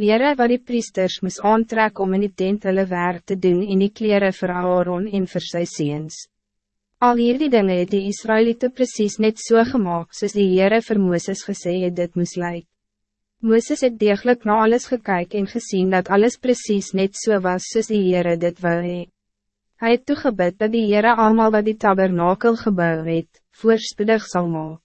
Lere wat die priesters moes aantrek om in die tent hulle werk te doen en die kleren vir Aaron en vir sy seens. Al hierdie dinge het die Israëlieten precies net so gemaakt soos die Heere vir Mooses gesê het dit moes lyk. Mooses het degelijk na alles gekyk en gezien dat alles precies net so was soos die Heere dit wou hee. Hy het toegebid dat die Heere allemaal wat die tabernakel gebouw het, voorspoedig zal maak.